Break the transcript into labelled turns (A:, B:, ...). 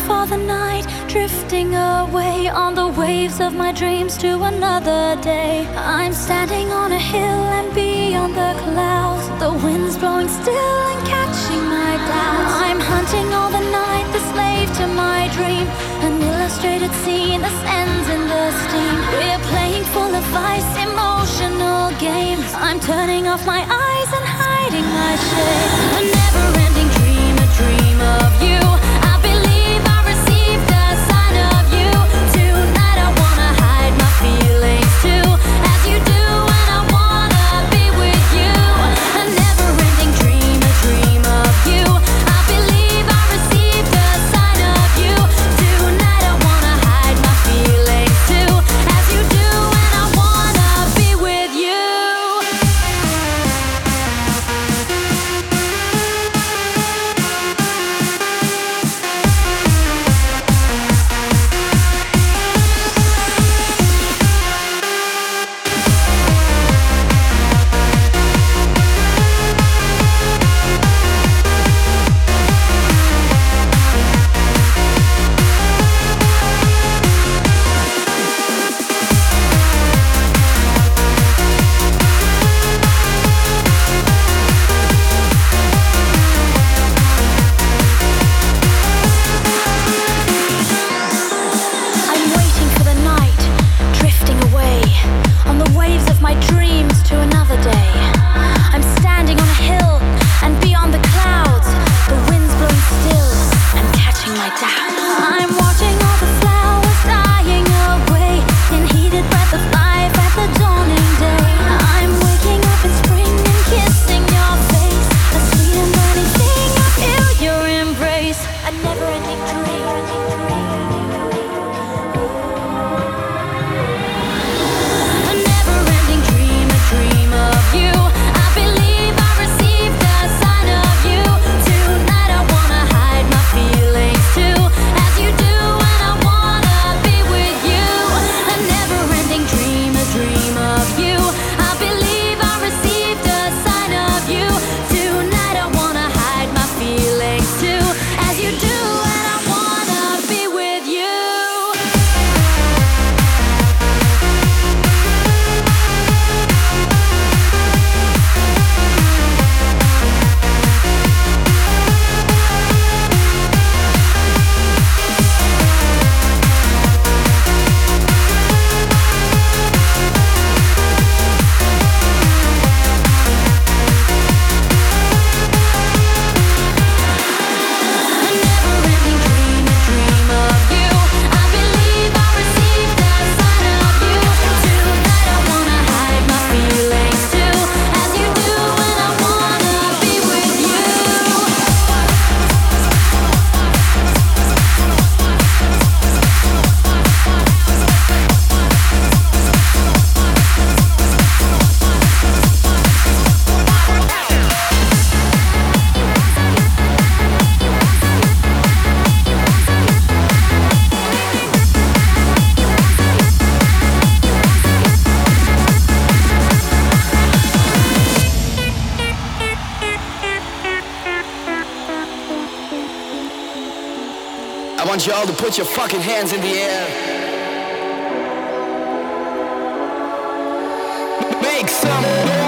A: for the night, drifting away on the waves of my dreams to another day. I'm standing on a hill and beyond the clouds, the wind's blowing still and catching my doubts. I'm hunting all the night, the slave to my dream, an illustrated scene that ends in the steam. We're playing full of vice, emotional games. I'm turning off my eyes and hiding my shame. I
B: want y'all to put your fucking hands in the air. Make some noise.